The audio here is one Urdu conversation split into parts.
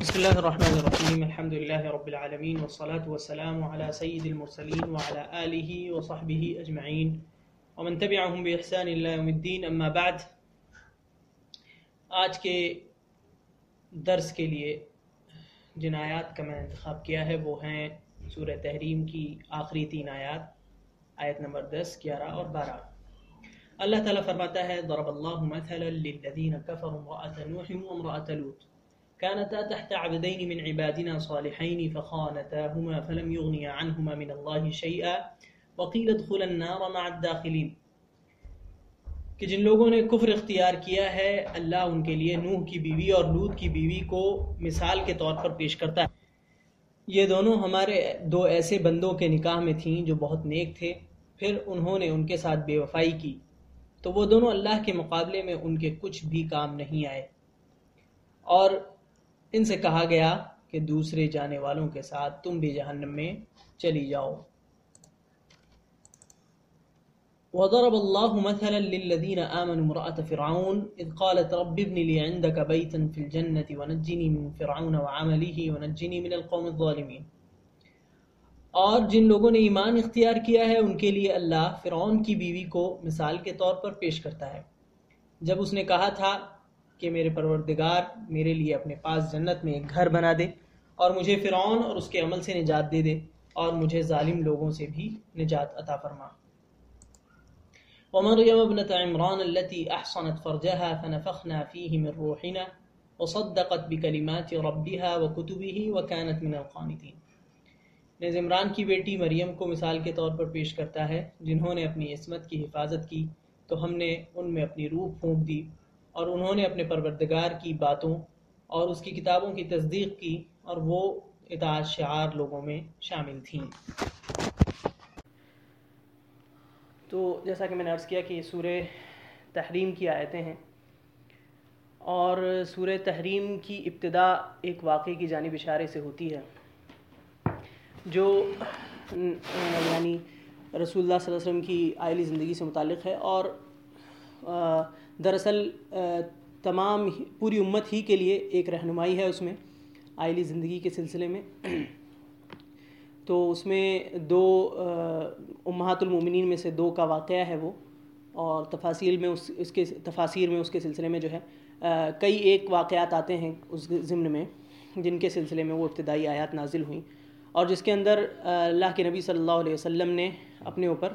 بسم الله الرحمن الرحيم. الحمد لله رب العالمين، والصلاة والسلام على سيد المرسلين وعلى آله وصحبه أجمعين. ومن تبعهم بإحسان إلى يوم الدين، أما بعد، آج کے درس کے لیے جن آیات کا میں نے انتخاب کیا ہے، وہ ہیں سورہ تحریم کی آخری تین آیات، آیت نمبر دس، گیارہ اور بارہ۔ اللہ تعالیٰ فرماتا ہے، ضرب اللہ مثلا للذین کفروا امرأة نوح وامرأة لوط۔ كانتا تحت عبدين من عبادنا صالحين فخانتاهما فلم يغني عنهما من الله شيئا وقيل ادخل النار مع الداخلين. کہ جن لوگوں نے کفر اختیار کیا ہے، اللہ ان کے لیے نوح کی بیوی اور لوت کی بیوی کو مثال کے طور پر پیش کرتا ہے۔ یہ دونوں ہمارے دو ایسے بندوں کے نکاح میں تھیں جو بہت نیک تھے، پھر انہوں نے ان کے ساتھ بے وفائی کی۔ تو وہ دونوں اللہ کے مقابلے میں ان کے کچھ بھی کام نہیں آئے۔ اور ان سے کہا گیا کہ دوسرے جانے والوں کے ساتھ تم بھی جہنم میں چلی جاؤ۔ وضرب الله مثلا للذين آمنوا امرأة فرعون إذ قالت رب ابن لي عندك بيتا في الجنة ونجني من فرعون وعمله ونجني من القوم الظالمين۔ اور جن لوگوں نے ایمان اختیار کیا ہے، ان کے لیے اللہ فرعون کی بیوی کو مثال کے طور پر پیش کرتا ہے۔ جب اس نے کہا تھا کہ میرے پروردگار میرے لیے اپنے پاس جنت میں ایک گھر بنا دے اور مجھے فرعون اور اس کے عمل سے نجات دے دے اور مجھے ظالم لوگوں سے بھی نجات عطا فرما۔ ومريم ابنة عمران التي أحصنت فرجها فنفخنا فيه من روحنا وصدقت بكلمات ربها وكتبه وكانت من القانتين۔ نیز عمران کی بیٹی مریم کو مثال کے طور پر پیش کرتا ہے، جنہوں نے اپنی عصمت کی حفاظت کی، تو ہم نے ان میں اپنی روح پھونک دی۔ اور انہوں نے اپنے پروردگار کی باتوں اور اس کی کتابوں کی تصدیق کی اور وہ اطاعت شعار لوگوں میں شامل تھیں۔ تو جیسا کہ میں نے عرض کیا کہ یہ سورہ تحریم کی آیتیں ہیں اور سورہ تحریم کی ابتدا ایک واقعے کی جانب اشارے سے ہوتی ہے جو یعنی رسول اللہ صلی اللہ علیہ وسلم کی آئلی زندگی سے متعلق ہے اور دراصل تمام پوری امت ہی کے لیے ایک رہنمائی ہے اس میں، آئلی زندگی کے سلسلے میں۔ تو اس میں دو امہات المومنین میں سے دو کا واقعہ ہے وہ، اور تفاصیل میں اس اس کے، تفاصیر میں اس کے سلسلے میں جو ہے کئی ایک واقعات آتے ہیں اس ضمن میں، جن کے سلسلے میں وہ ابتدائی آیات نازل ہوئیں۔ اور جس کے اندر اللہ کے نبی صلی اللہ علیہ وسلم نے اپنے اوپر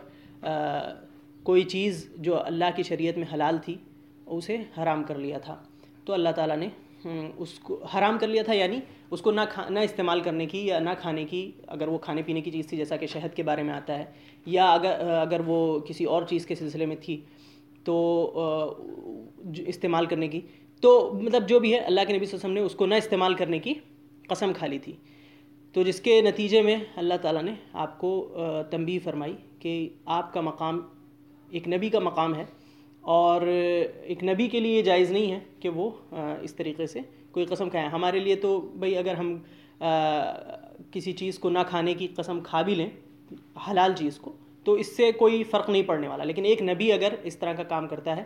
کوئی چیز جو اللہ کی شریعت میں حلال تھی، اسے حرام کر لیا تھا۔ تو اللہ تعالیٰ نے اس کو حرام کر لیا تھا یعنی اس کو نہ کھا، نہ استعمال کرنے کی یا نہ کھانے کی، اگر وہ کھانے پینے کی چیز تھی، جیسا کہ شہد کے بارے میں آتا ہے، یا اگر اگر وہ کسی اور چیز کے سلسلے میں تھی، تو استعمال کرنے کی۔ تو مطلب جو بھی ہے، اللہ کے نبی صلی اللہ علیہ وسلم نے اس کو نہ استعمال کرنے کی قسم کھا لی تھی۔ تو جس کے نتیجے میں اللہ تعالیٰ نے آپ کو تنبیہ فرمائی کہ آپ کا مقام ایک نبی کا مقام ہے اور ایک نبی کے لیے یہ جائز نہیں ہے کہ وہ اس طریقے سے کوئی قسم کھائیں ہمارے لیے تو بھئی اگر ہم کسی چیز کو نہ کھانے کی قسم کھا بھی لیں، حلال چیز کو، تو اس سے کوئی فرق نہیں پڑنے والا۔ لیکن ایک نبی اگر اس طرح کا کام کرتا ہے،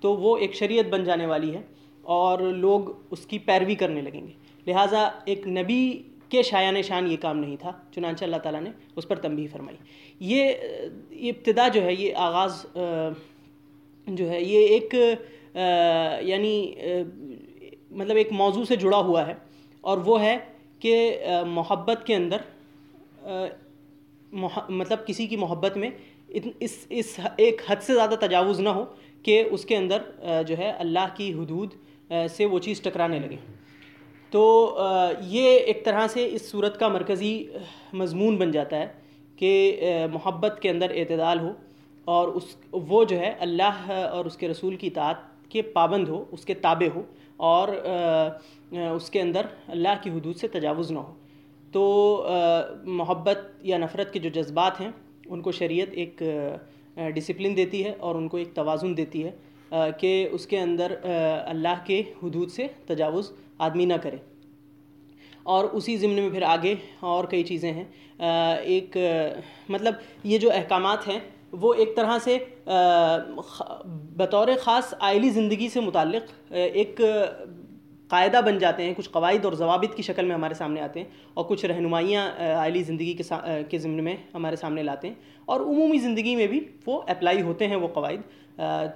تو وہ ایک شریعت بن جانے والی ہے اور لوگ اس کی پیروی کرنے لگیں گے۔ لہٰذا ایک نبی کے شایان شان یہ کام نہیں تھا، چنانچہ اللہ تعالیٰ نے اس پر تنبیہ فرمائی۔ یہ ابتدا جو ہے، یہ آغاز جو ہے، یہ ایک یعنی مطلب ایک موضوع سے جڑا ہوا ہے۔ اور وہ ہے کہ محبت کے اندر مطلب کسی کی محبت میں اس اس ایک حد سے زیادہ تجاوز نہ ہو کہ اس کے اندر جو ہے، اللہ کی حدود سے وہ چیز ٹکرانے لگے۔ تو یہ ایک طرح سے اس صورت کا مرکزی مضمون بن جاتا ہے کہ محبت کے اندر اعتدال ہو اور اس، وہ جو ہے، اللہ اور اس کے رسول کی اطاعت کے پابند ہو، اس کے تابع ہو اور اس کے اندر اللہ کی حدود سے تجاوز نہ ہو۔ تو محبت یا نفرت کے جو جذبات ہیں، ان کو شریعت ایک ڈسپلن دیتی ہے اور ان کو ایک توازن دیتی ہے۔ کہ اس کے اندر اللہ کے حدود سے تجاوز آدمی نہ کرے۔ اور اسی ضمن میں پھر آگے اور کئی چیزیں ہیں۔ ایک مطلب یہ جو احکامات ہیں، وہ ایک طرح سے بطور خاص آئلی زندگی سے متعلق ایک قاعدہ بن جاتے ہیں۔ کچھ قواعد اور ضوابط کی شکل میں ہمارے سامنے آتے ہیں اور کچھ رہنمائیاں عائلی زندگی کے کے ضمن میں ہمارے سامنے لاتے ہیں۔ اور عمومی زندگی میں بھی وہ اپلائی ہوتے ہیں، وہ قواعد۔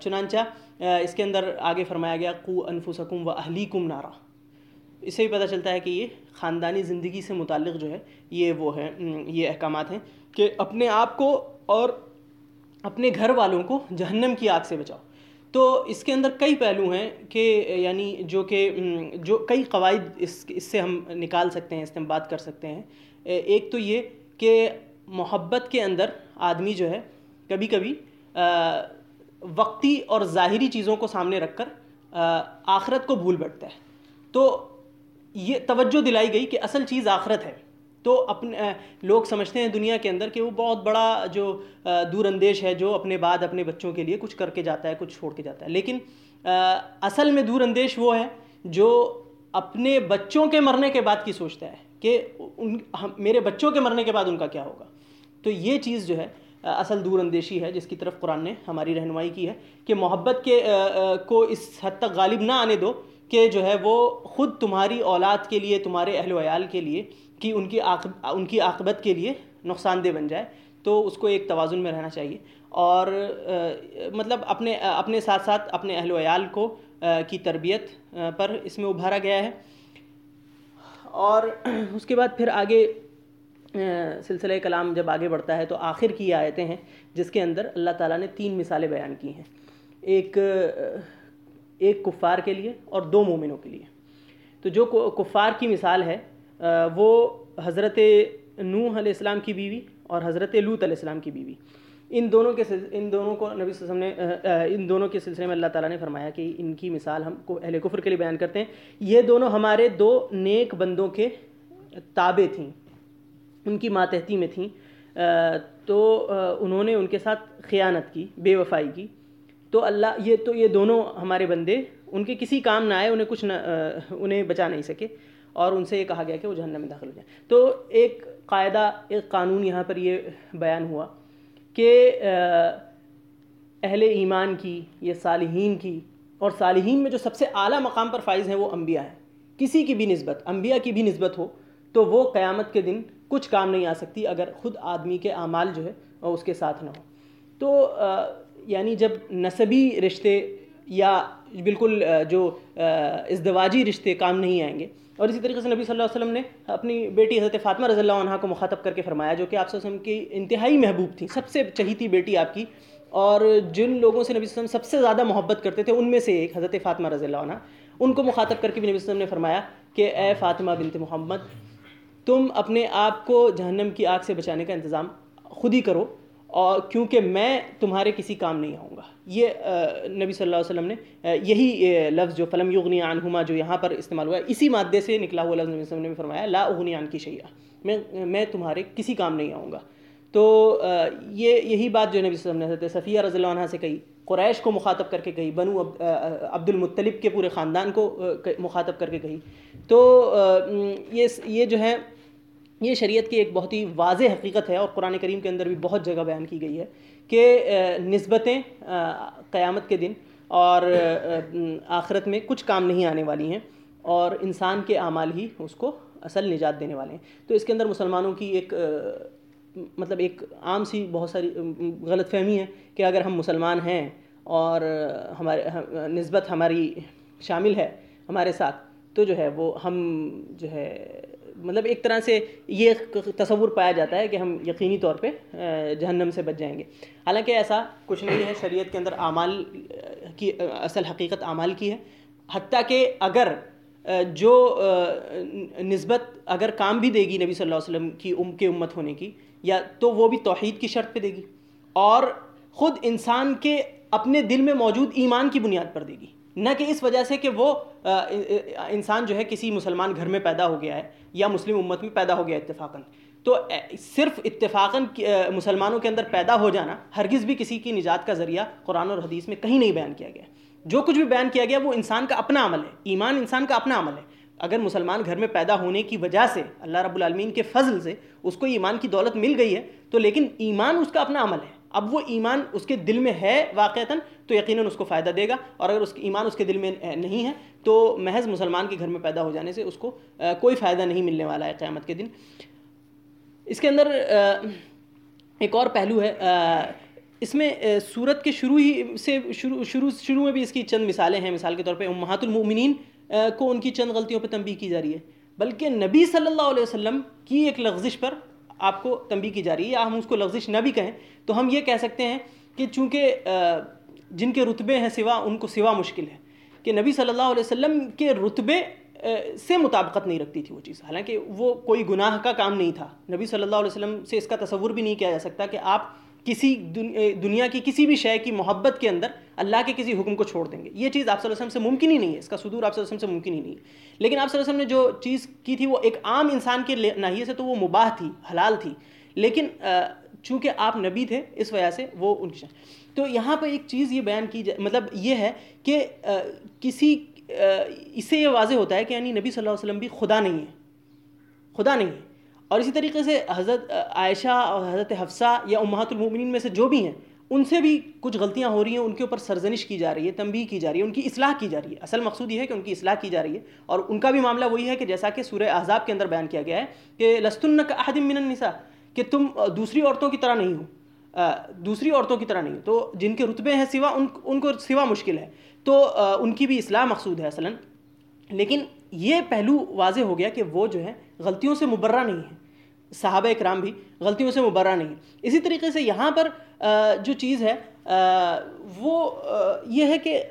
چنانچہ اس کے اندر آگے فرمایا گیا، قو انفسکم و اہلیکم نارا۔ اس سے بھی پتہ چلتا ہے کہ یہ خاندانی زندگی سے متعلق جو ہے، یہ وہ ہے یہ احکامات ہیں کہ اپنے آپ کو اور اپنے گھر والوں کو جہنم کی آگ سے بچاؤ۔ تو اس کے اندر کئی پہلو ہیں کہ یعنی جو کہ جو کئی قواعد اس اس سے ہم نکال سکتے ہیں، اس بات کر سکتے ہیں۔ ایک تو یہ کہ محبت کے اندر آدمی جو ہے، کبھی کبھی وقتی اور ظاہری چیزوں کو سامنے رکھ کر آخرت کو بھول بیٹھتا ہے۔ تو یہ توجہ دلائی گئی کہ اصل چیز آخرت ہے۔ تو اپنے لوگ سمجھتے ہیں دنیا کے اندر کہ وہ بہت بڑا جو دور اندیش ہے، جو اپنے بعد اپنے بچوں کے لیے کچھ کر کے جاتا ہے، کچھ چھوڑ کے جاتا ہے۔ لیکن اصل میں دور اندیش وہ ہے جو اپنے بچوں کے مرنے کے بعد کی سوچتا ہے کہ ان میرے بچوں کے مرنے کے بعد ان کا کیا ہوگا۔ تو یہ چیز جو ہے اصل دور اندیشی ہے، جس کی طرف قرآن نے ہماری رہنمائی کی ہے کہ محبت کے کو اس حد تک غالب نہ آنے دو کہ جو ہے وہ خود تمہاری اولاد کے لیے، تمہارے اہل و عیال کے لیے کہ ان کی ان کی عاقبت کے لیے نقصان دہ بن جائے۔ تو اس کو ایک توازن میں رہنا چاہیے۔ اور مطلب اپنے اپنے ساتھ ساتھ اپنے اہل و عیال کو کی تربیت پر اس میں ابھارا گیا ہے۔ اور اس کے بعد پھر آگے سلسلہ کلام جب آگے بڑھتا ہے تو آخر کی آیتیں ہیں، جس کے اندر اللہ تعالیٰ نے تین مثالیں بیان کی ہیں۔ ایک ایک کفار کے لیے اور دو مومنوں کے لیے۔ تو جو کفار کی مثال ہے وہ حضرت نوح علیہ السلام کی بیوی اور حضرت لوت علیہ السلام کی بیوی۔ ان دونوں کے ان دونوں کو نبی صلی اللہ علیہ وسلم نے ان دونوں کے سلسلے میں اللہ تعالیٰ نے فرمایا کہ ان کی مثال ہم کو اہل کفر کے لیے بیان کرتے ہیں۔ یہ دونوں ہمارے دو نیک بندوں کے تابع تھیں۔ ان کی ماتحتی میں تھیں تو انہوں نے ان کے ساتھ خیانت کی، بے وفائی کی۔ تو اللہ، یہ تو، یہ دونوں ہمارے بندے، ان کے کسی کام نہ آئے، انہیں کچھ نہ انہیں بچا نہیں سکے۔ اور ان سے یہ کہا گیا کہ وہ جہنم میں داخل ہو جائیں۔ تو ایک قاعدہ، ایک قانون یہاں پر یہ بیان ہوا کہ اہل ایمان کی یہ صالحین کی، اور صالحین میں جو سب سے اعلیٰ مقام پر فائز ہیں، وہ انبیاء ہیں۔ کسی کی بھی نسبت، انبیاء کی بھی نسبت ہو، تو وہ قیامت کے دن کچھ کام نہیں آ سکتی اگر خود آدمی کے اعمال جو ہے اس کے ساتھ نہ ہو۔ تو یعنی جب نصبی رشتے یا بالکل جو ازدواجی رشتے کام نہیں آئیں گے، اور اسی طریقے سے نبی صلی اللہ علیہ وسلم نے اپنی بیٹی حضرت فاطمہ رضی اللہ عنہ کو مخاطب کر کے فرمایا، جو کہ آپ صلی اللہ علیہ وسلم کی انتہائی محبوب تھی، سب سے چہیتی بیٹی آپ کی، اور جن لوگوں سے نبی صلی اللہ علیہ وسلم سب سے زیادہ محبت کرتے تھے، ان میں سے ایک حضرت فاطمہ رضی اللہ عنہ، ان کو مخاطب کر کے بھی نبی صلی اللہ علیہ وسلم نے فرمایا کہ اے فاطمہ بنت محمد تم اپنے آپ کو جہنم کی آگ سے بچانے کا انتظام خود ہی کرو اور کیونکہ میں تمہارے کسی کام نہیں آؤں گا۔ یہ نبی صلی اللہ علیہ وسلم نے یہی لفظ جو فلم یغنی عنہما جو یہاں پر استعمال ہوا ہے، اسی مادے سے نکلا ہوا لفظ نبی صلی اللہ علیہ وسلم نے فرمایا، لا اغنی عن کی شیعہ میں میں تمہارے کسی کام نہیں آؤں گا۔ تو یہ، یہی بات جو نبی صلی اللہ علیہ وسلم نے صفیہ رضی اللہ عنہ سے کہی، قریش کو مخاطب کر کے کہی، بنو عبد المطلب کے پورے خاندان کو مخاطب کر کے کہی۔ تو یہ یہ جو ہے یہ شریعت کی ایک بہت ہی واضح حقیقت ہے اور قرآن کریم کے اندر بھی بہت جگہ بیان کی گئی ہے کہ نسبتیں قیامت کے دن اور آخرت میں کچھ کام نہیں آنے والی ہیں اور انسان کے اعمال ہی اس کو اصل نجات دینے والے ہیں۔ تو اس کے اندر مسلمانوں کی ایک مطلب ایک عام سی بہت ساری غلط فہمی ہے کہ اگر ہم مسلمان ہیں اور ہمارے نسبت ہماری شامل ہے ہمارے ساتھ، تو جو ہے وہ ہم جو ہے مطلب ایک طرح سے یہ تصور پایا جاتا ہے کہ ہم یقینی طور پہ جہنم سے بچ جائیں گے۔ حالانکہ ایسا کچھ نہیں ہے، شریعت کے اندر اعمال کی اصل حقیقت اعمال کی ہے۔ حتیٰ کہ اگر جو نسبت اگر کام بھی دے گی نبی صلی اللہ علیہ وسلم کی ام، کے امت ہونے کی، یا تو وہ بھی توحید کی شرط پہ دے گی۔ اور خود انسان کے اپنے دل میں موجود ایمان کی بنیاد پر دے گی۔ نہ کہ اس وجہ سے کہ وہ انسان جو ہے کسی مسلمان گھر میں پیدا ہو گیا ہے یا مسلم امت میں پیدا ہو گیا اتفاقاً۔ تو صرف اتفاقاً مسلمانوں کے اندر پیدا ہو جانا ہرگز بھی کسی کی نجات کا ذریعہ قرآن اور حدیث میں کہیں نہیں بیان کیا گیا۔ جو کچھ بھی بیان کیا گیا وہ انسان کا اپنا عمل ہے، ایمان انسان کا اپنا عمل ہے۔ اگر مسلمان گھر میں پیدا ہونے کی وجہ سے اللہ رب العالمین کے فضل سے اس کو ایمان کی دولت مل گئی ہے تو لیکن ایمان اس کا اپنا عمل ہے۔ اب وہ ایمان اس کے دل میں ہے واقعتاً، تو یقیناً اس کو فائدہ دے گا۔ اور اگر اس کے ایمان اس کے دل میں نہیں ہے، تو محض مسلمان کے گھر میں پیدا ہو جانے سے اس کو کوئی فائدہ نہیں ملنے والا ہے قیامت کے دن۔ اس کے اندر ایک اور پہلو ہے اس میں صورت کے شروع ہی سے شروع شروع شروع میں بھی اس کی چند مثالیں ہیں۔ مثال کے طور پہ امہات المؤمنین کو ان کی چند غلطیوں پہ تنبیہ کی جا رہی ہے۔ بلکہ نبی صلی اللہ علیہ وسلم کی ایک لغزش پر آپ کو تنبی کی جا رہی ہے یا ہم اس کو لغزش نہ بھی کہیں، تو ہم یہ کہہ سکتے ہیں کہ چونکہ جن کے رتبے ہیں سوا، ان کو سوا مشکل ہے کہ نبی صلی اللہ علیہ وسلم کے رتبے سے مطابقت نہیں رکھتی تھی وہ چیز۔ حالانکہ وہ کوئی گناہ کا کام نہیں تھا۔ نبی صلی اللہ علیہ وسلم سے اس کا تصور بھی نہیں کیا جا سکتا کہ آپ کسی دنیا کی کسی بھی شے کی محبت کے اندر اللہ کے کسی حکم کو چھوڑ دیں گے۔ یہ چیز آپ صلی اللہ علیہ وسلم سے ممکن ہی نہیں ہے، اس کا صدور آپ صلی اللہ علیہ وسلم سے ممکن ہی نہیں ہے۔ لیکن آپ صلی اللہ علیہ وسلم نے جو چیز کی تھی وہ ایک عام انسان کے ناحیے سے تو وہ مباح تھی، حلال تھی۔ لیکن چونکہ آپ نبی تھے، اس وجہ سے وہ ان کی تو یہاں پہ ایک چیز یہ بیان کی جائے مطلب یہ ہے کہ کسی اس سے یہ واضح ہوتا ہے کہ یعنی نبی صلی اللہ علیہ وسلم بھی خدا نہیں ہے۔ خدا نہیں ہے۔ اور اسی طریقے سے حضرت عائشہ اور حضرت حفصہ یا امہات المومنین میں سے جو بھی ہیں، ان سے بھی کچھ غلطیاں ہو رہی ہیں، ان کے اوپر سرزنش کی جا رہی ہے، تنبیہ کی جا رہی ہے، ان کی اصلاح کی جا رہی ہے۔ اصل مقصود یہ ہے کہ ان کی اصلاح کی جا رہی ہے۔ اور ان کا بھی معاملہ وہی ہے کہ جیسا کہ سورہ احزاب کے اندر بیان کیا گیا ہے کہ لستن کا احدم من النساء، کہ تم دوسری عورتوں کی طرح نہیں ہو۔ دوسری عورتوں کی طرح نہیں ہو۔ تو جن کے رتبے ہیں سوا، ان ان کو سوا مشکل ہے۔ تو ان کی بھی اصلاح مقصود ہے اصلا۔ لیکن یہ پہلو واضح ہو گیا کہ وہ جو ہے غلطیوں سے مبرہ نہیں ہے۔ صحابہ اکرام بھی غلطیوں سے مبرہ نہیں اسی طریقے سے یہاں پر جو چیز ہے وہ یہ ہے کہ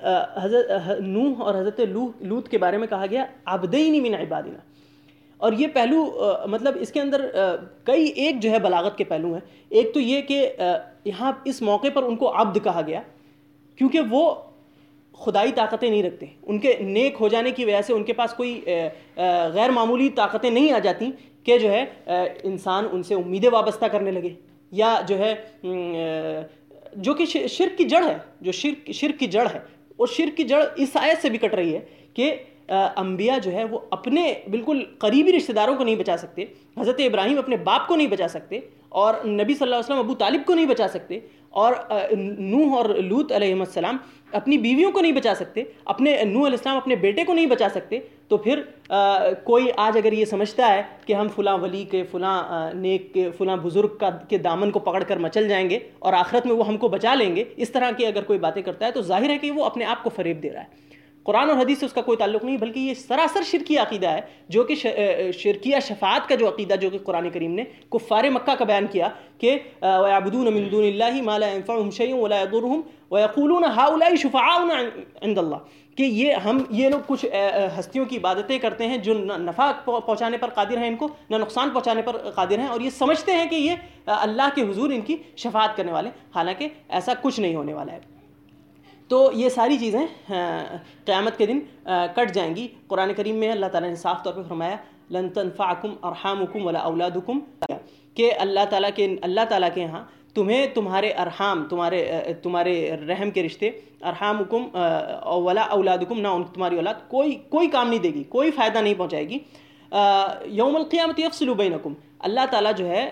حضرت نوح اور حضرت لوت کے بارے میں کہا گیا عبدینی من عبادنا۔ اور یہ پہلو مطلب اس کے اندر کئی ایک جو ہے بلاغت کے پہلو ہیں۔ ایک تو یہ کہ یہاں اس موقع پر ان کو عبد کہا گیا، کیونکہ وہ خدائی طاقتیں نہیں رکھتے۔ ان کے نیک ہو جانے کی وجہ سے ان کے پاس کوئی غیر معمولی طاقتیں نہیں آ جاتی کہ جو ہے انسان ان سے امیدیں وابستہ کرنے لگے۔ یا جو ہے جو کہ شرک کی جڑ ہے، جو شرک شرک کی جڑ ہے۔ اور شرک کی جڑ اس آیت سے بھی کٹ رہی ہے کہ انبیاء جو ہے وہ اپنے بالکل قریبی رشتہ داروں کو نہیں بچا سکتے۔ حضرت ابراہیم اپنے باپ کو نہیں بچا سکتے اور نبی صلی اللہ علیہ وسلم ابو طالب کو نہیں بچا سکتے۔ اور نوح اور لوت علیہ السلام اپنی بیویوں کو نہیں بچا سکتے، اپنے نو علیہ السلام اپنے بیٹے کو نہیں بچا سکتے، تو پھر کوئی آج اگر یہ سمجھتا ہے کہ ہم فلاں ولی کے، فلاں نیک کے، فلاں بزرگ کا، کے دامن کو پکڑ کر مچل جائیں گے اور آخرت میں وہ ہم کو بچا لیں گے، اس طرح کی اگر کوئی باتیں کرتا ہے تو ظاہر ہے کہ وہ اپنے آپ کو فریب دے رہا ہے۔ قرآن اور حدیث سے اس کا کوئی تعلق نہیں، بلکہ یہ سراسر شرکی عقیدہ ہے، جو کہ شرکیہ شفاعت کا جو عقیدہ، جو کہ قرآن کریم نے کفار مکہ کا بیان کیا کہ وَيَعْبُدُونَ مِن دُونِ اللَّهِ مَا لَا يَنفَعُهُمْ شَيْءٌ وَلَا يَضُرُّهُمْ وَيَقُولُونَ هَؤُلَاءِ شُفَعَاؤُنَا عِندَ اللَّهِ۔ کہ یہ ہم، یہ لوگ کچھ ہستیوں کی عبادتیں کرتے ہیں، جو نہ نفع پہنچانے پر قادر ہیں ان کو، نہ نقصان پہنچانے پر قادر ہیں، اور یہ سمجھتے ہیں کہ یہ اللہ کے حضور ان کی شفاعت کرنے والے حالانکہ ایسا کچھ نہیں ہونے والا ہے۔ تو یہ ساری چیزیں قیامت کے دن کٹ جائیں گی۔ قرآن کریم میں اللہ تعالیٰ نے صاف طور پہ فرمایا، لن تنفعکم ارحامکم ولا اولادکم، کہ اللہ تعالیٰ کے، اللہ تعالیٰ کے یہاں تمہیں تمہارے ارحام، تمہارے تمہارے رحم کے رشتے، ارحامکم ولا اولادکم، نہ ان، تمہاری اولاد کوئی کوئی کام نہیں دے گی، کوئی فائدہ نہیں پہنچائے گی۔ یوم القیامت یفصل بینکم۔ اللہ تعالیٰ جو ہے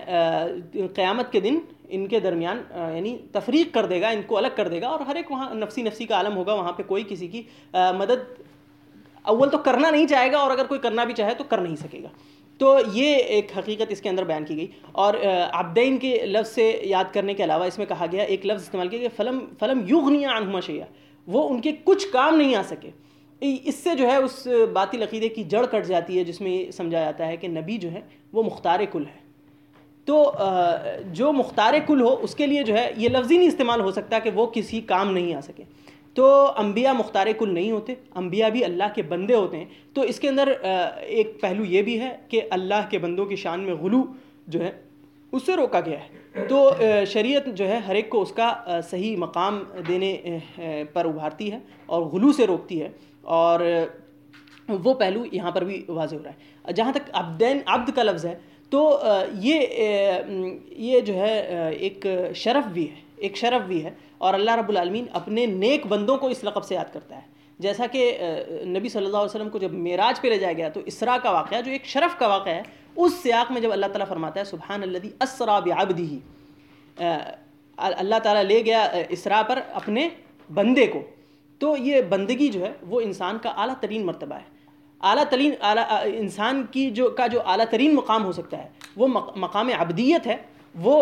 قیامت کے دن ان کے درمیان یعنی تفریق کر دے گا، ان کو الگ کر دے گا، اور ہر ایک وہاں نفسی نفسی کا عالم ہوگا، وہاں پہ کوئی کسی کی مدد اول تو کرنا نہیں چاہے گا، اور اگر کوئی کرنا بھی چاہے تو کر نہیں سکے گا۔ تو یہ ایک حقیقت اس کے اندر بیان کی گئی۔ اور عبدین کے لفظ سے یاد کرنے کے علاوہ اس میں کہا گیا، ایک لفظ استعمال کیا کہ فلم فلم یغنی عنہما شیعہ وہ ان کے کچھ کام نہیں آ سکے۔ اس سے جو ہے اس باطل عقیدے کی جڑ کٹ جاتی ہے، جس میں یہ سمجھا جاتا ہے کہ نبی جو ہے وہ مختار کل ہے۔ تو جو مختار کل ہو، اس کے لیے جو ہے، یہ لفظی نہیں استعمال ہو سکتا کہ وہ کسی کام نہیں آ سکے۔ تو انبیاء مختار کل نہیں ہوتے، انبیاء بھی اللہ کے بندے ہوتے ہیں۔ تو اس کے اندر ایک پہلو یہ بھی ہے کہ اللہ کے بندوں کی شان میں غلو جو ہے، اس سے روکا گیا ہے۔ تو شریعت جو ہے، ہر ایک کو اس کا صحیح مقام دینے پر ابھارتی ہے اور غلو سے روکتی ہے۔ اور وہ پہلو یہاں پر بھی واضح ہو رہا ہے۔ جہاں تک عبدین عبد کا لفظ ہے تو یہ یہ جو ہے ایک شرف بھی ہے، ایک شرف بھی ہے، اور اللہ رب العالمین اپنے نیک بندوں کو اس لقب سے یاد کرتا ہے۔ جیسا کہ نبی صلی اللہ علیہ وسلم کو جب معراج پہ لے جایا گیا تو اسرا کا واقعہ، جو ایک شرف کا واقعہ ہے، اس سیاق میں جب اللہ تعالیٰ فرماتا ہے سبحان اللہ اسرا بعبدہ اللہ تعالیٰ لے گیا اسرا پر اپنے بندے کو، تو یہ بندگی جو ہے، وہ انسان کا اعلیٰ ترین مرتبہ ہے۔ اعلیٰ ترین اعلیٰ انسان کی جو کا جو اعلیٰ ترین مقام ہو سکتا ہے، وہ مقام عبدیت ہے، وہ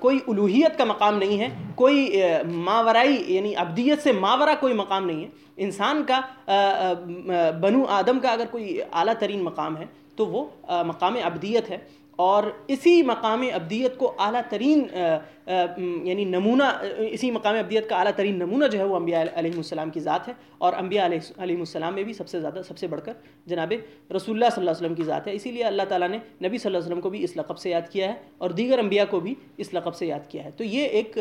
کوئی الوحیت کا مقام نہیں ہے، کوئی ماورائی یعنی ابدیت سے ماورا کوئی مقام نہیں ہے۔ انسان کا بنو آدم کا اگر کوئی اعلیٰ ترین مقام ہے، تو وہ مقام ابدیت ہے۔ اور اسی مقام ابدیت کو اعلیٰ ترین یعنی نمونہ، اسی مقام ابدیت کا اعلیٰ ترین نمونہ جو ہے وہ انبیاء علیہ السلام کی ذات ہے۔ اور انبیاء علیہ السلام میں بھی سب سے زیادہ، سب سے بڑھ کر جناب رسول اللہ صلی اللہ علیہ وسلم کی ذات ہے۔ اسی لیے اللہ تعالیٰ نے نبی صلی اللہ علیہ وسلم کو بھی اس لقب سے یاد کیا ہے اور دیگر انبیاء کو بھی اس لقب سے یاد کیا ہے۔ تو یہ ایک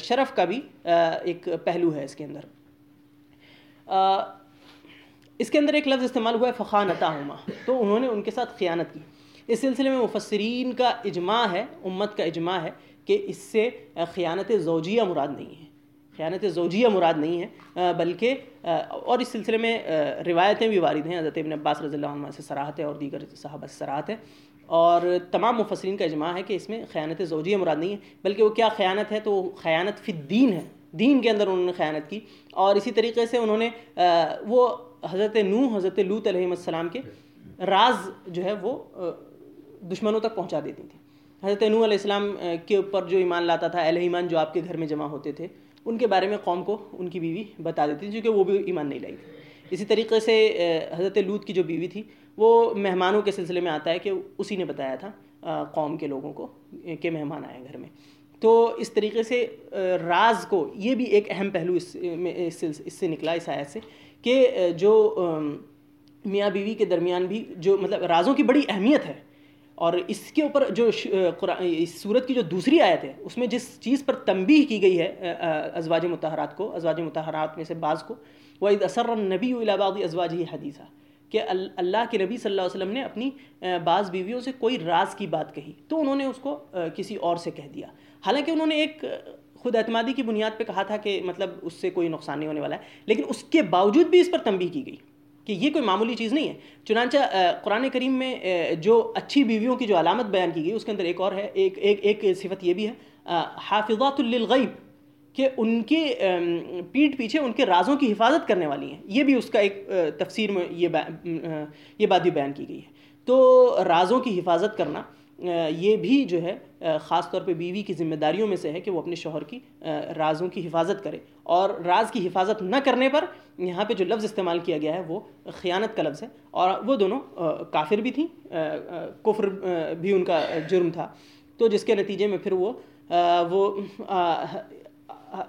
شرف کا بھی ایک پہلو ہے اس کے اندر۔ اس کے اندر ایک لفظ استعمال ہوا ہے فخانتا ہما تو انہوں نے ان کے ساتھ خیانت کی۔ اس سلسلے میں مفسرین کا اجماع ہے، امت کا اجماع ہے کہ اس سے خیانت زوجیہ مراد نہیں ہے۔ خیانت زوجیہ مراد نہیں ہے بلکہ اور اس سلسلے میں روایتیں بھی وارد ہیں۔ حضرت ابن عباس رضی اللہ عنہ سے سراحت ہے اور دیگر صحابہ سے سراحت ہے۔ اور تمام مفسرین کا اجماع ہے کہ اس میں خیانت زوجیہ مراد نہیں ہے، بلکہ وہ کیا خیانت ہے؟ تو خیانت فی الدین ہے۔ دین کے اندر انہوں نے خیانت کی اور اسی طریقے سے انہوں نے وہ حضرت نوح، حضرت لوت علیہ السلام کے راز جو ہے وہ دشمنوں تک پہنچا دیتی تھیں۔ حضرت نوح علیہ السلام کے اوپر جو ایمان لاتا تھا، اہل ایمان جو آپ کے گھر میں جمع ہوتے تھے، ان کے بارے میں قوم کو ان کی بیوی بتا دیتی تھی کیونکہ وہ بھی ایمان نہیں لائی تھی۔ اسی طریقے سے حضرت لوت کی جو بیوی تھی، وہ مہمانوں کے سلسلے میں آتا ہے کہ اسی نے بتایا تھا قوم کے لوگوں کو کہ مہمان آئے گھر میں۔ تو اس طریقے سے راز کو، یہ بھی ایک اہم پہلو اس میں، اس سے نکلا اس آیت سے کہ جو میاں بیوی کے درمیان بھی جو مطلب رازوں کی بڑی اہمیت ہے اور اس کے اوپر جو قرآن، اس صورت کی جو دوسری آیت ہے، اس میں جس چیز پر تنبیہ کی گئی ہے ازواج متحرات کو، ازواج متحرات میں سے بعض کو وہ اسر نبی الباغ ازواج ہی حدیثہ کہ اللہ کے نبی صلی اللہ علیہ وسلم نے اپنی بعض بیویوں سے کوئی راز کی بات کہی تو انہوں نے اس کو کسی اور سے کہہ دیا۔ حالانکہ انہوں نے ایک خود اعتمادی کی بنیاد پہ کہا تھا کہ مطلب اس سے کوئی نقصان نہیں ہونے والا ہے، لیکن اس کے باوجود بھی اس پر تنبیہ کی گئی کہ یہ کوئی معمولی چیز نہیں ہے۔ چنانچہ قرآن کریم میں جو اچھی بیویوں کی جو علامت بیان کی گئی، اس کے اندر ایک اور ہے، ایک ایک ایک صفت یہ بھی ہے حافظات للغیب، کہ ان کے پیٹ پیچھے ان کے رازوں کی حفاظت کرنے والی ہیں۔ یہ بھی اس کا ایک تفسیر میں یہ یہ بات بھی بیان کی گئی ہے۔ تو رازوں کی حفاظت کرنا یہ بھی جو ہے خاص طور پہ بیوی کی ذمہ داریوں میں سے ہے کہ وہ اپنے شوہر کی رازوں کی حفاظت کرے۔ اور راز کی حفاظت نہ کرنے پر یہاں پہ جو لفظ استعمال کیا گیا ہے، وہ خیانت کا لفظ ہے۔ اور وہ دونوں کافر بھی تھیں کفر بھی ان کا جرم تھا۔ تو جس کے نتیجے میں پھر وہ وہ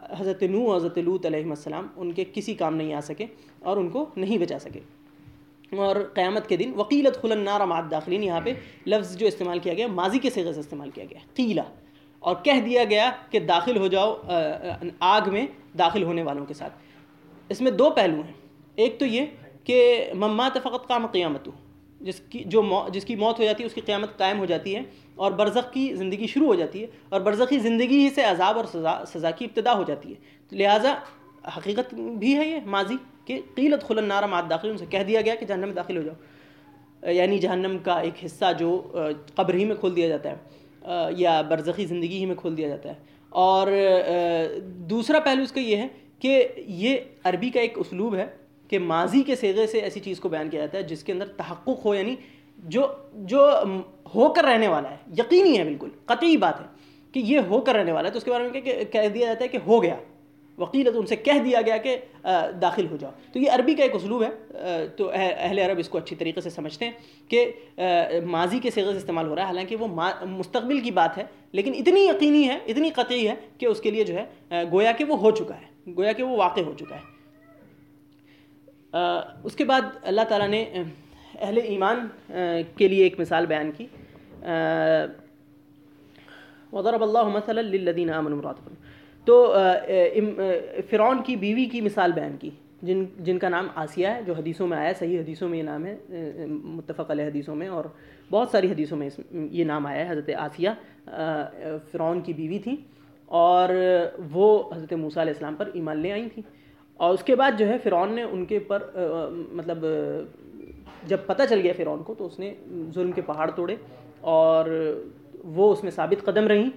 حضرت نو حضرت لوت علیہ السلام، ان کے کسی کام نہیں آ سکے اور ان کو نہیں بچا سکے۔ اور قیامت کے دن وکیلت خلن نار مات داخلین یہاں پہ لفظ جو استعمال کیا گیا، ماضی کے سگے سے استعمال کیا گیا قیلا اور کہہ دیا گیا کہ داخل ہو جاؤ آگ میں داخل ہونے والوں کے ساتھ۔ اس میں دو پہلو ہیں۔ ایک تو یہ کہ ممات فقط قام قیامت جس کی، جو جس کی موت ہو جاتی ہے، اس کی قیامت قائم ہو جاتی ہے اور برزخ کی زندگی شروع ہو جاتی ہے اور برزخی زندگی ہی سے عذاب اور سزا سزا کی ابتدا ہو جاتی ہے۔ لہٰذا حقیقت بھی ہے یہ ماضی کہ قیلت خلن نارا مات داخل ان سے کہہ دیا گیا کہ جہنم میں داخل ہو جاؤ۔ یعنی جہنم کا ایک حصہ جو قبر ہی میں کھول دیا جاتا ہے یا برزخی زندگی ہی میں کھول دیا جاتا ہے۔ اور دوسرا پہلو اس کا یہ ہے کہ یہ عربی کا ایک اسلوب ہے کہ ماضی کے سیغے سے ایسی چیز کو بیان کیا جاتا ہے جس کے اندر تحقق ہو یعنی جو جو ہو کر رہنے والا ہے، یقینی ہے بالکل، قطعی بات ہے کہ یہ ہو کر رہنے والا ہے۔ تو اس کے بارے میں کہہ دیا جاتا ہے کہ ہو گیا۔ وکیلت ان سے کہہ دیا گیا کہ داخل ہو جاؤ۔ تو یہ عربی کا ایک اسلوب ہے۔ تو اہل عرب اس کو اچھی طریقے سے سمجھتے ہیں کہ ماضی کے سیغے سے استعمال ہو رہا ہے۔ حالانکہ وہ مستقبل کی بات ہے، لیکن اتنی یقینی ہے، اتنی قطعی ہے کہ اس کے لیے جو ہے گویا کہ وہ ہو چکا ہے۔ گویا کہ وہ واقع ہو چکا ہے۔ اس کے بعد اللہ تعالیٰ نے اہل ایمان کے لیے ایک مثال بیان کی۔ وضرب اللہ مثلا للذین آمنوا امرات تو فرعون کی بیوی کی مثال بیان کی، جن جن کا نام آسیہ ہے، جو حدیثوں میں آیا صحیح حدیثوں میں یہ نام ہے متفق علیہ حدیثوں میں، اور بہت ساری حدیثوں میں یہ نام آیا ہے، حضرت آسیہ فرعون کی بیوی تھی، اور وہ حضرت موسیٰ علیہ السلام پر ایمان لے آئی تھیں، اور اس کے بعد جو ہے فرعون نے ان کے پر مطلب جب پتہ چل گیا فرعون کو، تو اس نے ظلم کے پہاڑ توڑے، اور وہ اس میں ثابت قدم رہیں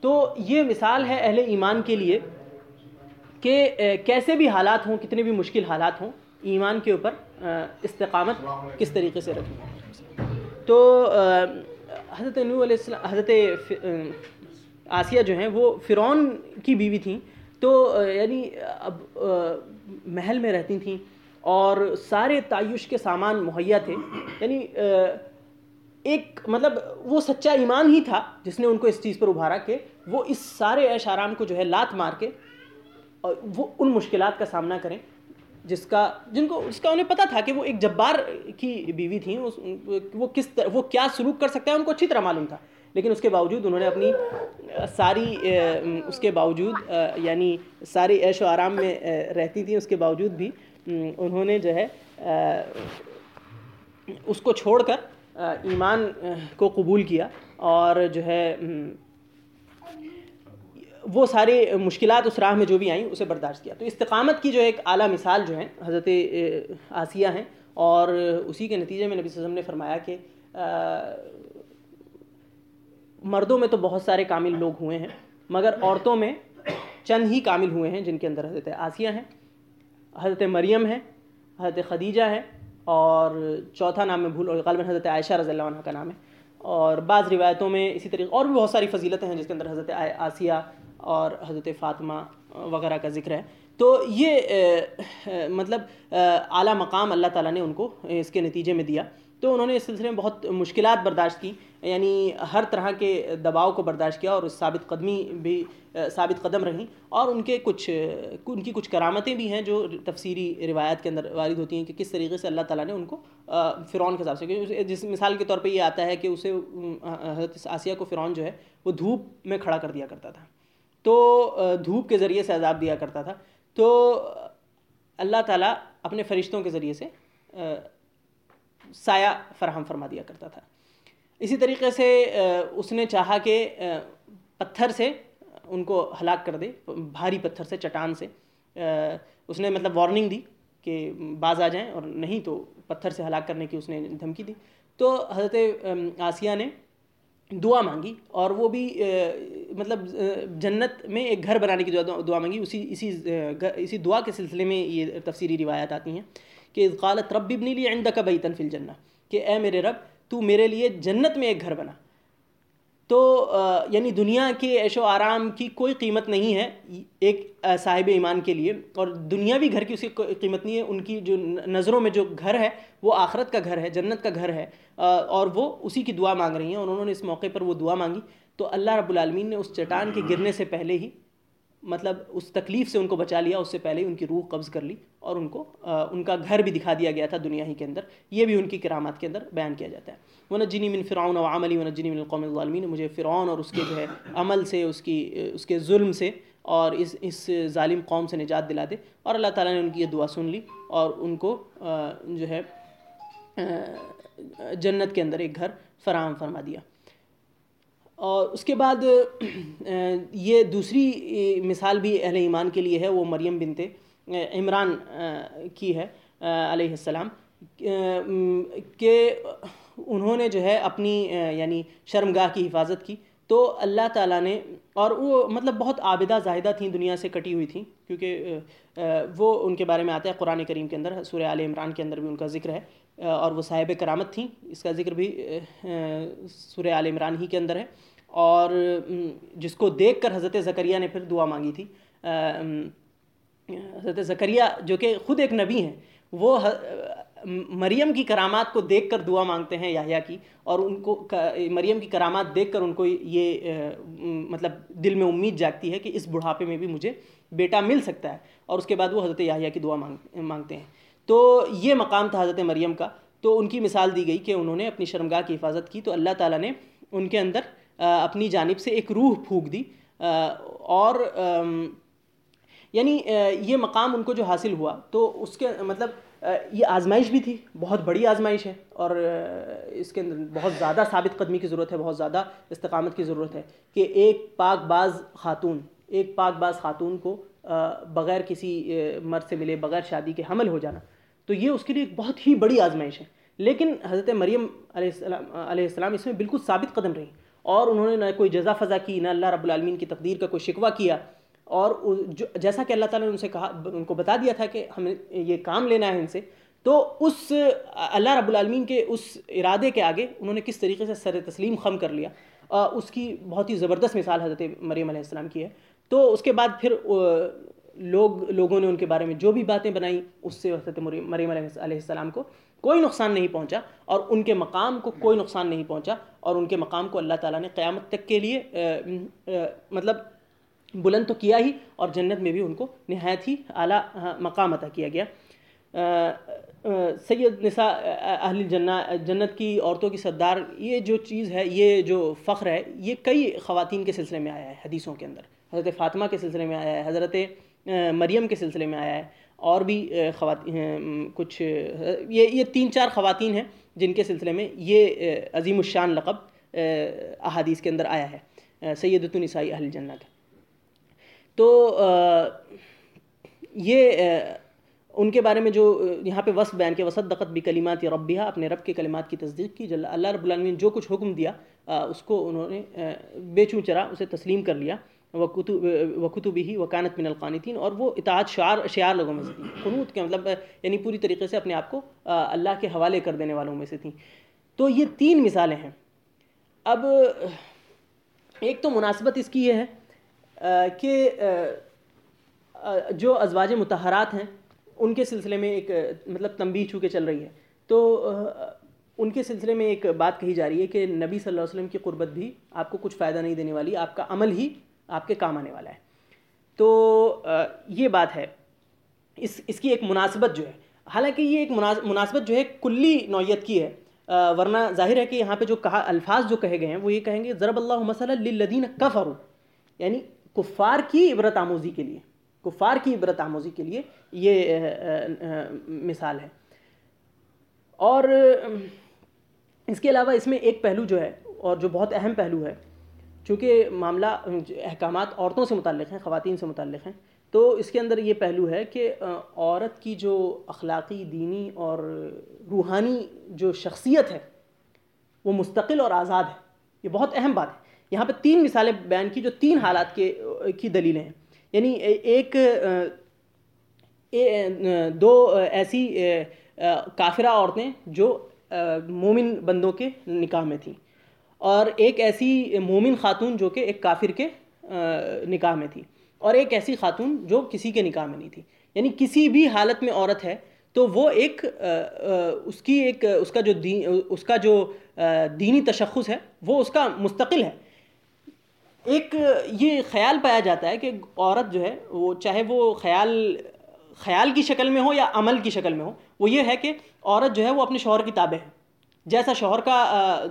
تو یہ مثال ہے اہل ایمان کے لیے کہ کیسے بھی حالات ہوں، کتنے بھی مشکل حالات ہوں، ایمان کے اوپر استقامت کس طریقے سے رکھیں؟ تو حضرت نو علیہ السلام، حضرت آسیہ جو ہیں، وہ فرعون کی بیوی تھیں۔ تو یعنی اب محل میں رہتی تھیں اور سارے تعیش کے سامان مہیا تھے۔ یعنی ایک مطلب وہ سچا ایمان ہی تھا جس نے ان کو اس چیز پر ابھارا کہ وہ اس سارے عیش آرام کو جو ہے لات مار کے اور وہ ان مشکلات کا سامنا کریں، جس کا، جن کو اس کا انہیں پتہ تھا کہ وہ ایک جبار کی بیوی تھیں وہ کس طرح وہ کیا سلوک کر سکتا ہے، ان کو اچھی طرح معلوم تھا۔ لیکن اس کے باوجود انہوں نے اپنی ساری اس کے باوجود یعنی ساری عیش و آرام میں رہتی تھیں، اس کے باوجود بھی انہوں نے جو ہے اس کو چھوڑ کر ایمان کو قبول کیا اور جو ہے وہ سارے مشکلات اس راہ میں جو بھی آئیں، اسے برداشت کیا۔ تو استقامت کی جو ایک اعلیٰ مثال جو ہے حضرت آسیہ ہیں۔ اور اسی کے نتیجے میں نبی صلی اللہ علیہ وسلم نے فرمایا کہ مردوں میں تو بہت سارے کامل لوگ ہوئے ہیں، مگر عورتوں میں چند ہی کامل ہوئے ہیں جن کے اندر حضرت آسیہ ہیں، حضرت مریم ہے حضرت خدیجہ ہے اور چوتھا نام میں بھول اور غالباً حضرت عائشہ رضی اللہ عنہ کا نام ہے۔ اور بعض روایتوں میں اسی طریقے، اور بھی بہت ساری فضیلتیں ہیں جس کے اندر حضرت آسیہ اور حضرت فاطمہ وغیرہ کا ذکر ہے۔ تو یہ مطلب اعلیٰ مقام اللہ تعالیٰ نے ان کو اس کے نتیجے میں دیا۔ تو انہوں نے اس سلسلے میں بہت مشکلات برداشت کی یعنی ہر طرح کے دباؤ کو برداشت کیا اور اس ثابت قدمی بھی ثابت قدم رہیں۔ اور ان کے کچھ ان کی کچھ کرامتیں بھی ہیں جو تفسیری روایت کے اندر وارد ہوتی ہیں کہ کس طریقے سے اللہ تعالیٰ نے ان کو فرعون کے حساب سے جس مثال کے طور پہ یہ آتا ہے کہ اسے حضرت آسیہ کو فرعون جو ہے وہ دھوپ میں کھڑا کر دیا کرتا تھا۔ تو دھوپ کے ذریعے سے عذاب دیا کرتا تھا۔ تو، اللہ تعالیٰ اپنے فرشتوں کے ذریعے سے سایہ فراہم فرما دیا کرتا تھا۔ اسی طریقے سے اس نے چاہا کہ پتھر سے ان کو ہلاک کر دے، بھاری پتھر سے، چٹان سے۔ اس نے مطلب وارننگ دی کہ باز آ جائیں اور نہیں تو پتھر سے ہلاک کرنے کی اس نے دھمکی دی۔ تو حضرت آسیہ نے دعا مانگی اور وہ بھی مطلب جنت میں ایک گھر بنانے کی دعا مانگی۔ اسی اسی اسی دعا کے سلسلے میں یہ تفسیری روایات آتی ہیں کہ قالت رب ابنی لی عندک بیتا فی الجنہ، کہ اے میرے رب، تو میرے لیے جنت میں ایک گھر بنا۔ تو یعنی دنیا کے عیش و آرام کی کوئی قیمت نہیں ہے ایک صاحب ایمان کے لیے، اور دنیاوی گھر کی اس کی قیمت نہیں ہے، ان کی جو نظروں میں جو گھر ہے، وہ آخرت کا گھر ہے، جنت کا گھر ہے اور وہ اسی کی دعا مانگ رہی ہیں، اور انہوں نے اس موقع پر وہ دعا مانگی۔ تو اللہ رب العالمین نے اس چٹان کے گرنے سے پہلے ہی مطلب اس تکلیف سے ان کو بچا لیا، اس سے پہلے ان کی روح قبض کر لی اور ان کو ان کا گھر بھی دکھا دیا گیا تھا دنیا ہی کے اندر۔ یہ بھی ان کی کرامات کے اندر بیان کیا جاتا ہے۔ ونجنی من فرعون و عملی ونجنی من القوم الظالمین مجھے فرعون اور اس کے جو ہے عمل سے، اس کی، اس کے ظلم سے اور اس اس ظالم قوم سے نجات دلا دے۔ اور اللہ تعالیٰ نے ان کی یہ دعا سن لی اور ان کو جو ہے جنت کے اندر ایک گھر فراہم فرما دیا۔ اور اس کے بعد یہ دوسری مثال بھی اہل ایمان کے لیے ہے، وہ مریم بنت عمران کی ہے علیہ السلام کہ انہوں نے جو ہے اپنی یعنی شرمگاہ کی حفاظت کی۔ تو اللہ تعالیٰ نے، اور وہ مطلب بہت عابدہ زاہدہ تھیں، دنیا سے کٹی ہوئی تھیں، کیونکہ وہ ان کے بارے میں آتا ہے قرآن کریم کے اندر، سورہ عال عمران کے اندر بھی ان کا ذکر ہے۔ اور وہ صاحب کرامت تھیں۔ اس کا ذکر بھی سورہ عال عمران ہی کے اندر ہے۔ اور جس کو دیکھ کر حضرت زکریہ نے پھر دعا مانگی تھی۔ حضرت زکریہ جو کہ خود ایک نبی ہیں، وہ مریم کی کرامات کو دیکھ کر دعا مانگتے ہیں یاہیا کی۔ اور ان کو مریم کی کرامات دیکھ کر ان کو یہ مطلب دل میں امید جاگتی ہے کہ اس بڑھاپے میں بھی مجھے بیٹا مل سکتا ہے۔ اور اس کے بعد وہ حضرت یاہیا کی دعا مانگتے ہیں۔ تو یہ مقام تھا حضرت مریم کا۔ تو ان کی مثال دی گئی کہ انہوں نے اپنی شرمگاہ کی حفاظت کی، تو اللہ تعالیٰ نے ان کے اندر اپنی جانب سے ایک روح پھونک دی۔ اور یعنی یہ مقام ان کو جو حاصل ہوا، تو اس کے مطلب یہ آزمائش بھی تھی۔ بہت بڑی آزمائش ہے اور اس کے اندر بہت زیادہ ثابت قدمی کی ضرورت ہے، بہت زیادہ استقامت کی ضرورت ہے کہ ایک پاک باز خاتون، ایک پاک باز خاتون کو بغیر کسی مرد سے ملے، بغیر شادی کے حمل ہو جانا، تو یہ اس کے لیے ایک بہت ہی بڑی آزمائش ہے۔ لیکن حضرت مریم علیہ السلام علیہ السلام اس میں بالکل ثابت قدم رہی اور انہوں نے نہ کوئی جزا فضا کی، نہ اللہ رب العالمین کی تقدیر کا کوئی شکوہ کیا۔ اور جیسا کہ اللہ تعالیٰ نے ان سے کہا، ان کو بتا دیا تھا کہ ہمیں یہ کام لینا ہے ان سے، تو اس، اللہ رب العالمین کے اس ارادے کے آگے انہوں نے کس طریقے سے سر تسلیم خم کر لیا۔ اس کی بہت ہی زبردست مثال حضرت مریم علیہ السلام کی ہے۔ تو اس کے بعد پھر لوگ، لوگوں نے ان کے بارے میں جو بھی باتیں بنائیں، اس سے حضرت مریم علیہ السلام کو کوئی نقصان نہیں پہنچا اور ان کے مقام کو کوئی نقصان نہیں پہنچا اور ان کے مقام کو اللہ تعالیٰ نے قیامت تک کے لیے مطلب بلند تو کیا ہی اور جنت میں بھی ان کو نہایت ہی اعلیٰ مقام عطا کیا گیا۔ سید نساء اہل جنہ جنت کی عورتوں کی سردار یہ جو چیز ہے، یہ جو فخر ہے، یہ کئی خواتین کے سلسلے میں آیا ہے، حدیثوں کے اندر۔ حضرت فاطمہ کے سلسلے میں آیا ہے، حضرت مریم کے سلسلے میں آیا ہے، اور بھی خواتین کچھ یہ یہ تین چار خواتین ہیں جن کے سلسلے میں یہ عظیم الشان لقب احادیث کے اندر آیا ہے سید النسائی اہل جنہ کا تو یہ ان کے بارے میں جو یہاں پہ وصف بیان کے وسط دقت بھی کلمات یا ربیہ اپنے رب کے کلمات کی تصدیق کی، جل، اللہ رب العالمین جو کچھ حکم دیا اس کو انہوں نے بے چوں چرا اسے تسلیم کر لیا۔ وقتو بھی وکانت من القانتین، اور وہ اطاعت شعار شعار لوگوں میں سے تھیں۔ قنوت کے مطلب یعنی پوری طریقے سے اپنے آپ کو اللہ کے حوالے کر دینے والوں میں سے تھیں۔ تو یہ تین مثالیں ہیں۔ اب، ایک تو مناسبت اس کی یہ ہے کہ جو ازواج متحرات ہیں، ان کے سلسلے میں ایک مطلب تنبیہ چھو کے چل رہی ہے۔ تو ان کے سلسلے میں ایک بات کہی جا رہی ہے کہ نبی صلی اللہ علیہ وسلم کی قربت بھی آپ کو کچھ فائدہ نہیں دینے والی، آپ کا عمل ہی آپ کے کام آنے والا ہے۔ تو یہ بات ہے۔ اس اس کی ایک مناسبت جو ہے، حالانکہ یہ ایک مناسبت جو ہے، کلی نوعیت کی ہے۔ ورنہ ظاہر ہے کہ یہاں پہ جو کہا، الفاظ جو کہے گئے ہیں وہ یہ کہیں گے، ضرب اللہ مسئلہ للذین کفروا۔ یعنی کفار کی عبرت آموزی کے لیے، کفار کی عبرت آموزی کے لیے یہ مثال ہے۔ اور اس کے علاوہ اس میں ایک پہلو جو ہے، اور جو بہت اہم پہلو ہے چونکہ معاملہ احکامات عورتوں سے متعلق ہیں، خواتین سے متعلق ہیں، تو اس کے اندر یہ پہلو ہے کہ عورت کی جو اخلاقی، دینی اور روحانی جو شخصیت ہے، وہ مستقل اور آزاد ہے۔ یہ بہت اہم بات ہے۔ یہاں پہ تین مثالیں بیان کی جو تین حالات کے، کی دلیلیں ہیں۔ یعنی ایک دو ایسی کافرہ عورتیں جو مومن بندوں کے نکاح میں تھیں۔ اور ایک ایسی مومن خاتون جو کہ ایک کافر کے نکاح میں تھی۔ اور ایک ایسی خاتون جو کسی کے نکاح میں نہیں تھی۔ یعنی کسی بھی حالت میں عورت ہے تو وہ ایک اس کی ایک، اس کا جو دین، اس کا جو دینی تشخص ہے وہ اس کا مستقل ہے۔ ایک، یہ خیال پایا جاتا ہے کہ عورت جو ہے وہ چاہے وہ خیال خیال کی شکل میں ہو یا عمل کی شکل میں ہو، وہ یہ ہے کہ عورت جو ہے وہ اپنے شوہر کی تابع ہے۔ جیسا شوہر کا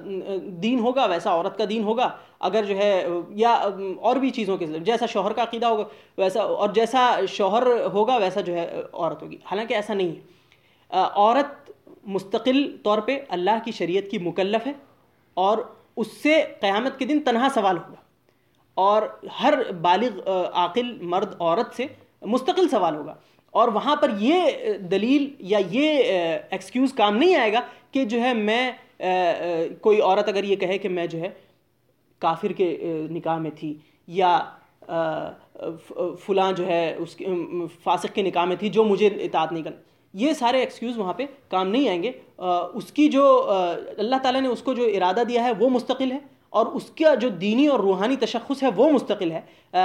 دین ہوگا، ویسا عورت کا دین ہوگا۔ اگر جو ہے، یا، اور بھی چیزوں کے جیسا شوہر کا عقیدہ ہوگا، ویسا، اور جیسا شوہر ہوگا، ویسا جو ہے عورت ہوگی۔ حالانکہ ایسا نہیں ہے۔ عورت مستقل طور پہ اللہ کی شریعت کی مکلف ہے، اور اس سے قیامت کے دن تنہا سوال ہوگا۔ اور ہر بالغ عاقل، مرد، عورت سے مستقل سوال ہوگا۔ اور وہاں پر یہ دلیل یا یہ ایکسکیوز کام نہیں آئے گا کہ جو ہے میں کوئی عورت اگر یہ کہے کہ میں جو ہے کافر کے نکاح میں تھی یا فلاں جو ہے اس کے فاسق کے نکاح میں تھی جو مجھے اطاعت نہیں کرنا یہ سارے ایکسکیوز وہاں پہ کام نہیں آئیں گے۔ اس کی جو اللہ تعالیٰ نے اس کو جو ارادہ دیا ہے وہ مستقل ہے۔ اور اس کا جو دینی اور روحانی تشخص ہے وہ مستقل ہے۔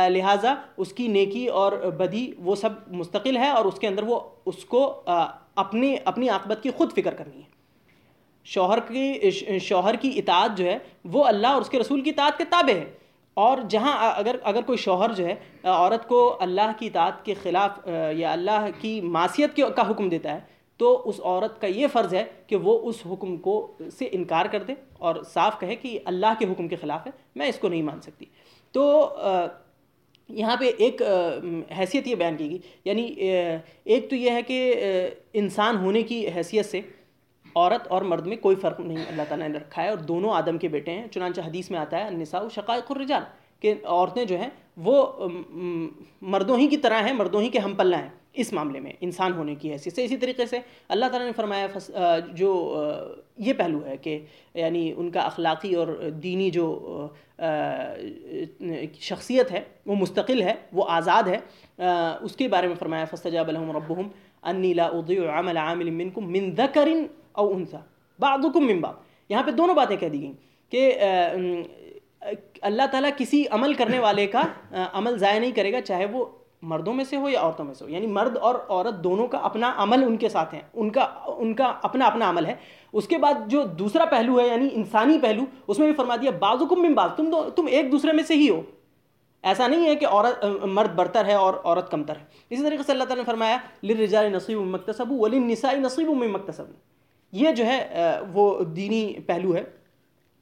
لہٰذا اس کی نیکی اور بدی وہ سب مستقل ہے اور اس کے اندر وہ اس کو اپنی اپنی عاقبت کی خود فکر کرنی ہے۔ شوہر کی شوہر کی اطاعت جو ہے وہ اللہ اور اس کے رسول کی اطاعت کے تابع ہے۔ اور جہاں اگر اگر کوئی شوہر جو ہے عورت کو اللہ کی اطاعت کے خلاف یا اللہ کی معصیت کا حکم دیتا ہے تو اس عورت کا یہ فرض ہے کہ وہ اس حکم کو سے انکار کر دے اور صاف کہے کہ اللہ کے حکم کے خلاف ہے، میں اس کو نہیں مان سکتی۔ تو یہاں پہ ایک حیثیت یہ بیان کی گئی۔ یعنی ایک تو یہ ہے کہ انسان ہونے کی حیثیت سے عورت اور مرد میں کوئی فرق نہیں، اللہ تعالیٰ نے رکھا ہے اور دونوں آدم کے بیٹے ہیں۔ چنانچہ حدیث میں آتا ہے، النساء شقائق الرجال، کہ عورتیں جو ہیں وہ مردوں ہی کی طرح ہیں، مردوں ہی کے ہم پلہ ہیں۔ اس معاملے میں، انسان ہونے کی حیثیت سے۔ اسی طریقے سے اللہ تعالیٰ نے فرمایا جو یہ پہلو ہے کہ یعنی ان کا اخلاقی اور دینی جو شخصیت ہے، وہ مستقل ہے، وہ آزاد ہے۔ اس کے بارے میں فرمایا فستجاب لهم ربهم انی لا اضیع عمل عامل منکم من ذکر او انثى بعضکم من بعض۔ یہاں پہ دونوں باتیں کہہ دی گئیں کہ اللہ تعالیٰ کسی عمل کرنے والے کا عمل ضائع نہیں کرے گا، چاہے وہ مردوں میں سے ہو یا عورتوں میں سے ہو؟ یعنی مرد اور عورت دونوں کا اپنا عمل ان کے ساتھ ہیں، ان کا ان کا اپنا اپنا عمل ہے۔ اس کے بعد جو دوسرا پہلو ہے یعنی انسانی پہلو، اس میں بھی فرما دیا، بعضکم من بعض، تم تم ایک دوسرے میں سے ہی ہو۔ ایسا نہیں ہے کہ عورت، مرد برتر ہے اور عورت کمتر ہے۔ اسی طریقے سے اللہ تعالیٰ نے فرمایا، للرجال نصیب مکتسب وللنساء نصیب من مکتسب یہ جو ہے وہ دینی پہلو ہے۔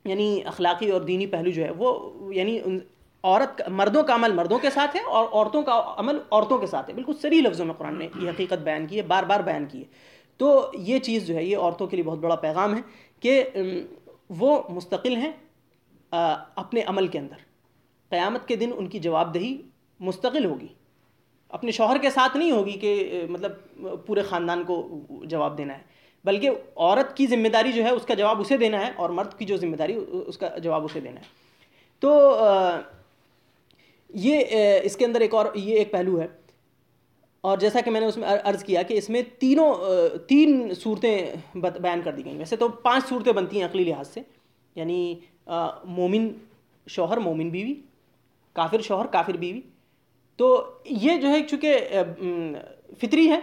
یعنی اخلاقی اور دینی پہلو جو ہے، وہ یعنی عورت مردوں کا عمل مردوں کے ساتھ ہے اور عورتوں کا عمل عورتوں کے ساتھ ہے۔ بالکل سری لفظوں میں قرآن نے یہ حقیقت بیان کی ہے، بار بار بیان کی ہے۔ تو یہ چیز جو ہے، یہ عورتوں کے لیے بہت بڑا پیغام ہے کہ وہ مستقل ہیں اپنے عمل کے اندر۔ قیامت کے دن ان کی جواب دہی مستقل ہوگی۔ اپنے شوہر کے ساتھ نہیں ہوگی کہ مطلب پورے خاندان کو جواب دینا ہے۔ بلکہ عورت کی ذمہ داری جو ہے، اس کا جواب اسے دینا ہے اور مرد کی جو ذمہ داری، اس کا جواب اسے دینا ہے۔ تو یہ اس کے اندر ایک اور، یہ ایک پہلو ہے۔ اور جیسا کہ میں نے اس میں عرض کیا کہ اس میں تینوں تین صورتیں بیان کر دی گئیں۔ ویسے تو پانچ صورتیں بنتی ہیں عقلی لحاظ سے۔ یعنی مومن شوہر، مومن بیوی، کافر شوہر، کافر بیوی۔ تو یہ جو ہے، چونکہ فطری ہے،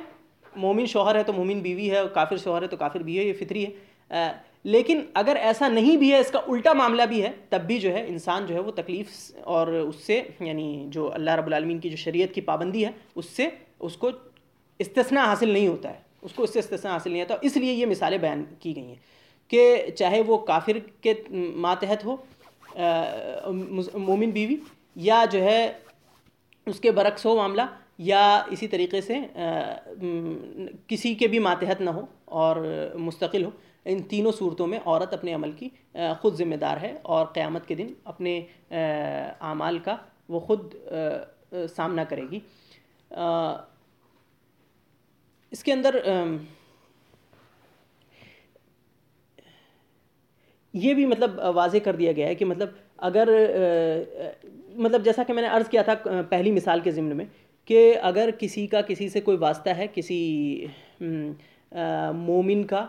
مومن شوہر ہے تو مومن بیوی ہے اور کافر شوہر ہے تو کافر بیوی ہے، یہ فطری ہے۔ لیکن اگر ایسا نہیں بھی ہے، اس کا الٹا معاملہ بھی ہے، تب بھی جو ہے انسان جو ہے وہ تکلیف اور اس سے یعنی جو اللہ رب العالمین کی جو شریعت کی پابندی ہے، اس سے اس کو استثناء حاصل نہیں ہوتا ہے۔ اس کو اس سے استثناء حاصل نہیں ہوتا۔ اس لیے یہ مثالیں بیان کی گئی ہیں کہ چاہے وہ کافر کے ماتحت ہو مومن بیوی، یا جو ہے اس کے برعکس ہو معاملہ، یا اسی طریقے سے کسی کے بھی ماتحت نہ ہو اور مستقل ہو ان تینوں صورتوں میں عورت اپنے عمل کی خود ذمہ دار ہے اور قیامت کے دن اپنے اعمال کا وہ خود سامنا کرے گی۔ اس کے اندر یہ بھی مطلب واضح کر دیا گیا ہے کہ مطلب اگر مطلب جیسا کہ میں نے عرض کیا تھا پہلی مثال کے ضمن میں کہ اگر کسی کا کسی سے کوئی واسطہ ہے، کسی مومن کا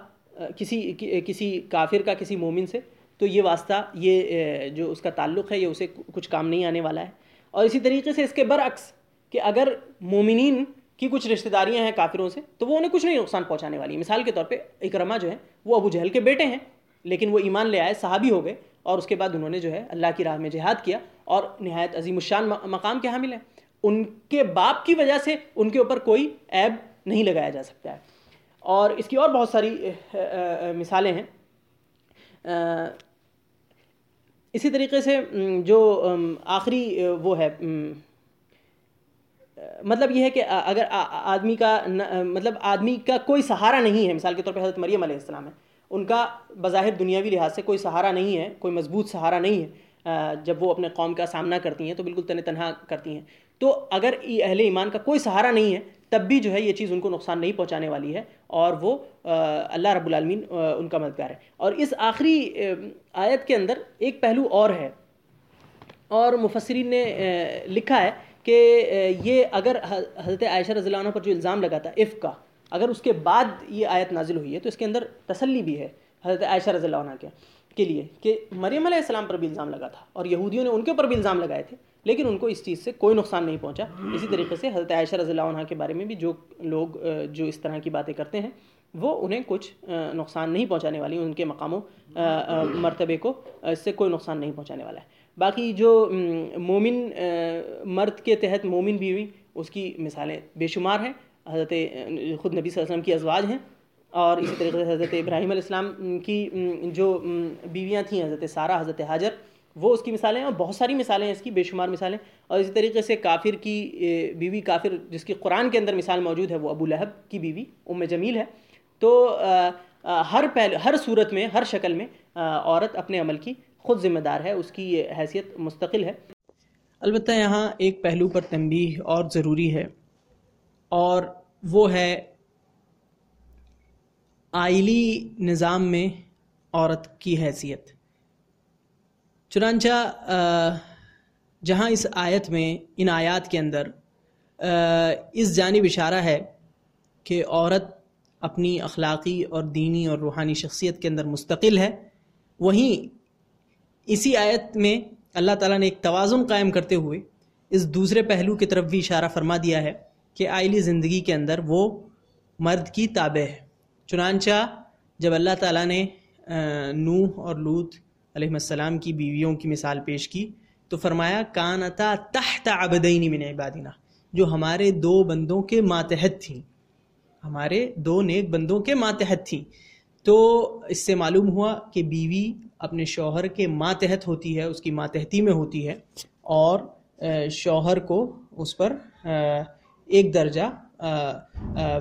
کسی کسی کافر کا، کسی مومن سے، تو یہ واسطہ، یہ جو اس کا تعلق ہے، یہ اسے کچھ کام نہیں آنے والا ہے۔ اور اسی طریقے سے اس کے برعکس کہ اگر مومنین کی کچھ رشتہ داریاں ہیں کافروں سے، تو وہ انہیں کچھ نہیں نقصان پہنچانے والی۔ ہیں مثال کے طور پہ اکرما جو ہے وہ ابو جہل کے بیٹے ہیں، لیکن وہ ایمان لے آئے، صحابی ہو گئے، اور اس کے بعد انہوں نے جو ہے اللہ کی راہ میں جہاد کیا اور نہایت عظیم الشان مقام کے حامل ہیں۔ ان کے باپ کی وجہ سے ان کے اوپر کوئی عیب نہیں لگایا جا سکتا ہے۔ اور اس کی اور بہت ساری مثالیں ہیں۔ اسی طریقے سے جو آخری وہ ہے مطلب یہ ہے کہ اگر آدمی کا مطلب آدمی کا کوئی سہارا نہیں ہے، مثال کے طور پہ حضرت مریم علیہ السلام ہے، ان کا بظاہر دنیاوی لحاظ سے کوئی سہارا نہیں ہے، کوئی مضبوط سہارا نہیں ہے جب وہ اپنے قوم کا سامنا کرتی ہیں تو بالکل تن تنہا کرتی ہیں۔ تو اگر اہل ایمان کا کوئی سہارا نہیں ہے، تب بھی جو ہے یہ چیز ان کو نقصان نہیں پہنچانے والی ہے اور وہ اللہ رب العالمین ان کا مددگار ہے۔ اور اس آخری آیت کے اندر ایک پہلو اور ہے۔ اور مفسرین نے لکھا ہے کہ یہ اگر حضرت عائشہ رضی اللہ عنہ پر جو الزام لگا تھا عف کا، اگر اس کے بعد یہ آیت نازل ہوئی ہے، تو اس کے اندر تسلی بھی ہے حضرت عائشہ رضی اللہ عنہ کے کے لیے کہ مریم علیہ السلام پر بھی الزام لگا تھا اور یہودیوں نے ان کے اوپر بھی الزام لگائے تھے۔ لیکن ان کو اس چیز سے کوئی نقصان نہیں پہنچا۔ اسی طریقے سے حضرت عائشہ رضی اللہ عنہ کے بارے میں بھی جو لوگ، جو اس طرح کی باتیں کرتے ہیں، وہ انہیں کچھ نقصان نہیں پہنچانے والی، ان کے مقاموں مرتبے کو اس سے کوئی نقصان نہیں پہنچانے والا ہے۔ باقی جو مومن مرد کے تحت مومن بیوی اس کی مثالیں بے شمار ہیں۔ حضرت خود نبی صلی اللہ علیہ وسلم کی ازواج ہیں۔ اور اسی طریقے سے حضرت ابراہیم علیہ السلام کی جو بیویاں تھیں، حضرت سارہ، حضرت حاجر وہ اس کی مثالیں ہیں اور بہت ساری مثالیں ہیں اس کی، بے شمار مثالیں اور اسی طریقے سے کافر کی بیوی کافر جس کی قرآن کے اندر مثال موجود ہے، وہ ابو لہب کی بیوی، ام جمیل ہے۔ تو ہر پہل، ہر صورت میں، ہر شکل میں عورت اپنے عمل کی خود ذمہ دار ہے، اس کی یہ حیثیت مستقل ہے۔ البتہ یہاں ایک پہلو پر تنبیہ اور ضروری ہے۔ اور وہ ہے آئلی نظام میں عورت کی حیثیت۔ چنانچہ جہاں اس آیت میں، ان آیات کے اندر اس جانب اشارہ ہے کہ عورت اپنی اخلاقی اور دینی اور روحانی شخصیت کے اندر مستقل ہے۔ وہیں اسی آیت میں اللہ تعالیٰ نے ایک توازن قائم کرتے ہوئے اس دوسرے پہلو کی طرف بھی اشارہ فرما دیا ہے کہ آئلی زندگی کے اندر وہ مرد کی تابع ہے۔ چنانچہ، جب اللہ تعالیٰ نے نوح اور لوت علیہ السلام کی بیویوں کی مثال پیش کی تو فرمایا، کانتا تحت عبدین من عبادنا. جو ہمارے دو بندوں کے ماتحت تھیں۔ ہمارے دو نیک بندوں کے ماتحت تھیں۔ تو اس سے معلوم ہوا کہ بیوی اپنے شوہر کے ماتحت ہوتی ہے، اس کی ماتحتی میں ہوتی ہے اور شوہر کو اس پر ایک درجہ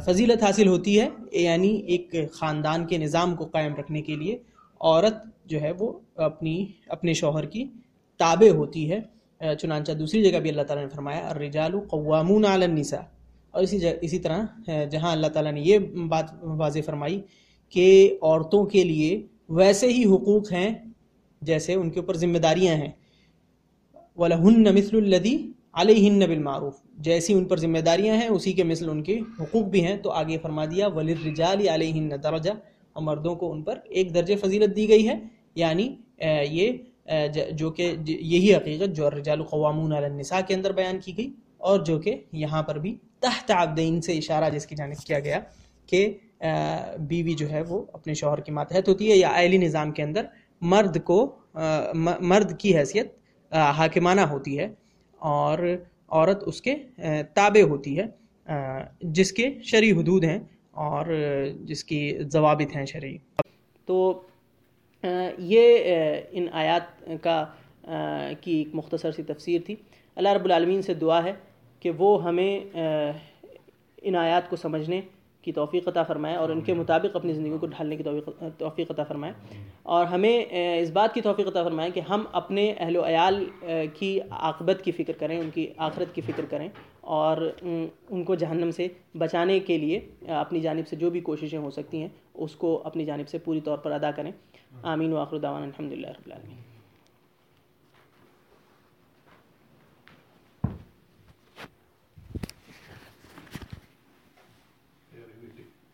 فضیلت حاصل ہوتی ہے یعنی ایک خاندان کے نظام کو قائم رکھنے کے لیے۔ عورت جو ہے وہ اپنی، اپنے شوہر کی تابع ہوتی ہے۔ چنانچہ دوسری جگہ بھی اللہ تعالیٰ نے فرمایا، الرجال قوامون علی النساء۔ اور اسی اسی طرح جہاں اللہ تعالیٰ نے یہ بات واضح فرمائی کہ عورتوں کے لیے ویسے ہی حقوق ہیں جیسے ان کے اوپر ذمہ داریاں ہیں۔ وَلَهُنَّ مِثْلُ الَّذِي عَلَيْهِنَّ بِالْمَعْرُوفِ۔ جیسی ان پر ذمہ داریاں ہیں، اسی کے مثل ان کے حقوق بھی ہیں۔ تو آگے فرما دیا ولی وَلِلْرِجَالِ عَلَيْهِنَّ دَرَجَةً اور مردوں کو ان پر ایک درجہ فضیلت دی گئی ہے۔ یعنی یہ جو کہ یہی حقیقت جو الرجال قوامون علی النساء کے اندر بیان کی گئی، اور جو کہ یہاں پر بھی تحت عبدین سے اشارہ جس کی جانب کیا گیا کہ بیوی جو ہے وہ اپنے شوہر کی ماتحت ہوتی ہے یا آئلی نظام کے اندر مرد کو مرد کی حیثیت حاکمانہ ہوتی ہے، اور عورت اس کے تابع ہوتی ہے جس کے شرعی حدود ہیں اور جس کی ضوابط ہیں شرعی۔ تو یہ ان آیات کا کی ایک مختصر سی تفسیر تھی۔ اللہ رب العالمین سے دعا ہے کہ وہ ہمیں ان آیات کو سمجھنے کی توفیق عطا فرمائے اور ان کے مطابق اپنی زندگی کو ڈھالنے کی توفیق عطا فرمائے۔ اور ہمیں اس بات کی توفیق عطا فرمائے کہ ہم اپنے اہل و عیال کی عاقبت کی فکر کریں ان کی آخرت کی فکر کریں اور ان کو جہنم سے بچانے کے لیے اپنی جانب سے جو بھی کوششیں ہو سکتی ہیں اس کو اپنی جانب سے پوری طور پر ادا کریں۔ آمین و آخر دعوانا الحمد للہ رب العالمین۔